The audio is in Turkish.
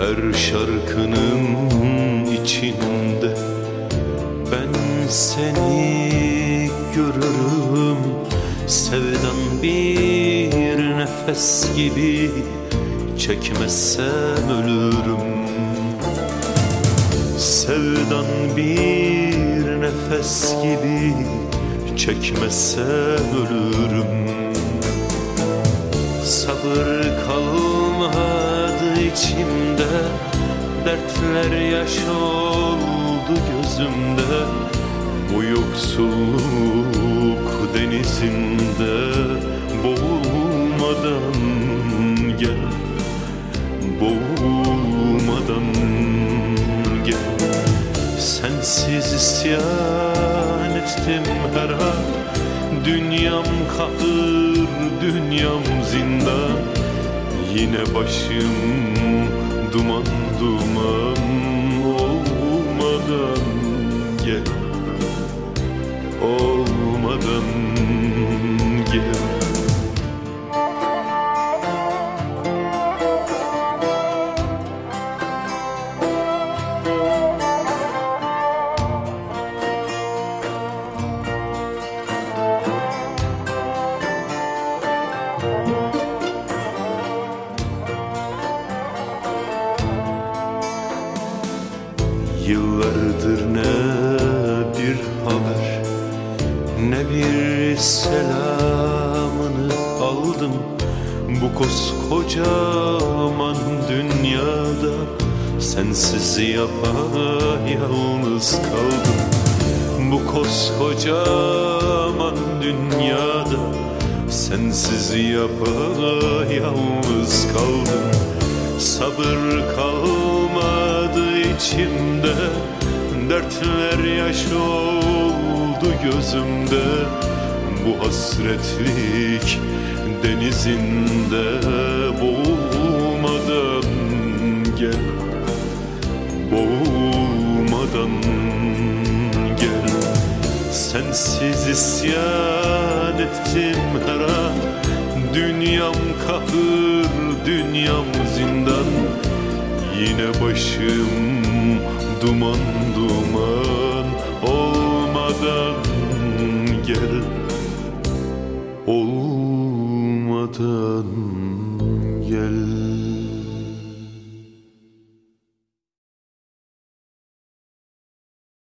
Her şarkının içinde Ben seni görürüm. Sevdan bir nefes gibi Çekmezsem ölürüm. Sevdan bir nefes gibi Çekmezsem ölürüm. Sabır kalmadı içimde Dertler yaş oldu gözümde. Bu yoksulluk denizinde Boğulmadan gel Boğulmadan gel. Sensiz isyan ettim her an Dünyam kahır, dünyam zindan Yine başım duman duman olmadan gel Olmadan gel Yıllardır ne bir haber Ne bir selamını aldım. Bu koskocaman dünyada Sensiz yapayalnız kaldım. Bu koskocaman dünyada Sensiz yapayalnız kaldım. Sabır kalmadı içimde Dertler yaş oldu gözümde. Bu hasretlik denizinde Boğulmadan gel Boğulmadan gel. Sensiz isyan ettim her an Dünyam kahır, dünyam zindan. Yine başım duman duman Olmadan gel. Olmadan gel